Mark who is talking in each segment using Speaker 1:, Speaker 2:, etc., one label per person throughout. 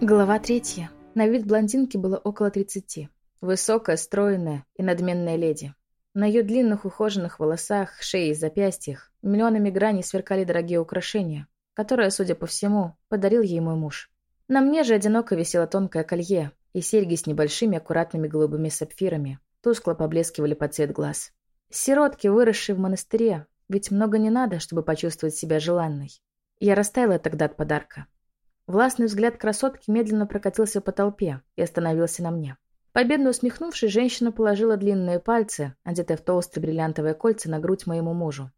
Speaker 1: Глава третья. На вид блондинки было около тридцати. Высокая, стройная и надменная леди. На ее длинных ухоженных волосах, шее и запястьях миллионами граней сверкали дорогие украшения, которые, судя по всему, подарил ей мой муж. На мне же одиноко висело тонкое колье и серьги с небольшими аккуратными голубыми сапфирами, тускло поблескивали под цвет глаз. Сиротки, выросшие в монастыре, ведь много не надо, чтобы почувствовать себя желанной. Я растаяла тогда от подарка. Властный взгляд красотки медленно прокатился по толпе и остановился на мне. Победно усмехнувшись, женщина положила длинные пальцы, одетые в толстые бриллиантовые кольца, на грудь моему мужу.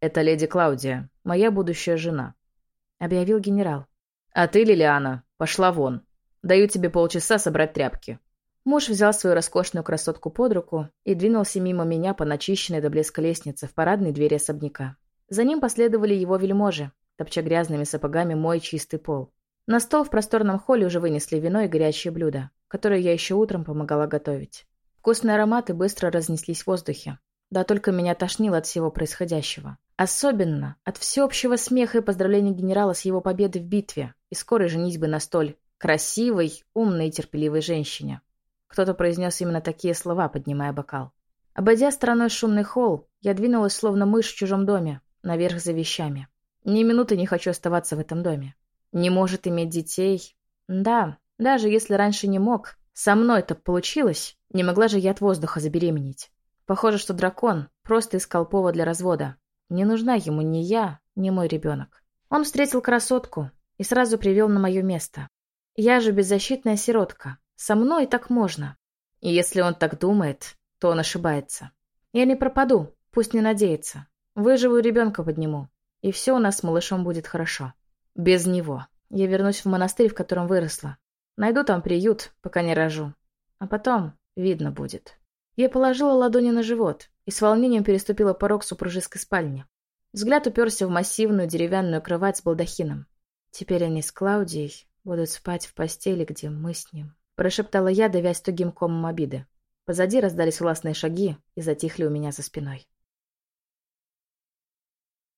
Speaker 2: «Это леди Клаудия, моя будущая жена», —
Speaker 1: объявил генерал.
Speaker 2: «А ты, Лилиана, пошла вон. Даю тебе полчаса собрать тряпки».
Speaker 1: Муж взял свою роскошную красотку под руку и двинулся мимо меня по начищенной до блеска лестнице в парадной двери особняка. За ним последовали его вельможи, топча грязными сапогами мой чистый пол. На стол в просторном холле уже вынесли вино и горячие блюда, которые я еще утром помогала готовить. Вкусные ароматы быстро разнеслись в воздухе. Да только меня тошнило от всего происходящего. Особенно от всеобщего смеха и поздравлений генерала с его победой в битве и скорой женитьбы на столь красивой, умной и терпеливой женщине. Кто-то произнес именно такие слова, поднимая бокал. Обойдя стороной шумный холл, я двинулась словно мышь в чужом доме, наверх за вещами. Ни минуты не хочу оставаться в этом доме. Не может иметь детей. Да, даже если раньше не мог, со мной-то получилось. Не могла же я от воздуха забеременеть. Похоже, что дракон просто искал повод для развода. Не нужна ему ни я, ни мой ребенок. Он встретил красотку и сразу привел на мое место. Я же беззащитная сиротка. Со мной так можно. И если он так думает, то он ошибается. Я не пропаду, пусть не надеется. Выживу ребенка подниму. И все у нас с малышом будет хорошо. Без него. Я вернусь в монастырь, в котором выросла. Найду там приют, пока не рожу. А потом видно будет. Я положила ладони на живот и с волнением переступила порог супружеской спальни. Взгляд уперся в массивную деревянную кровать с балдахином. Теперь они с Клаудией будут спать в постели, где мы с ним. Прошептала я, давясь тугим комом обиды. Позади раздались властные шаги и затихли у меня за спиной.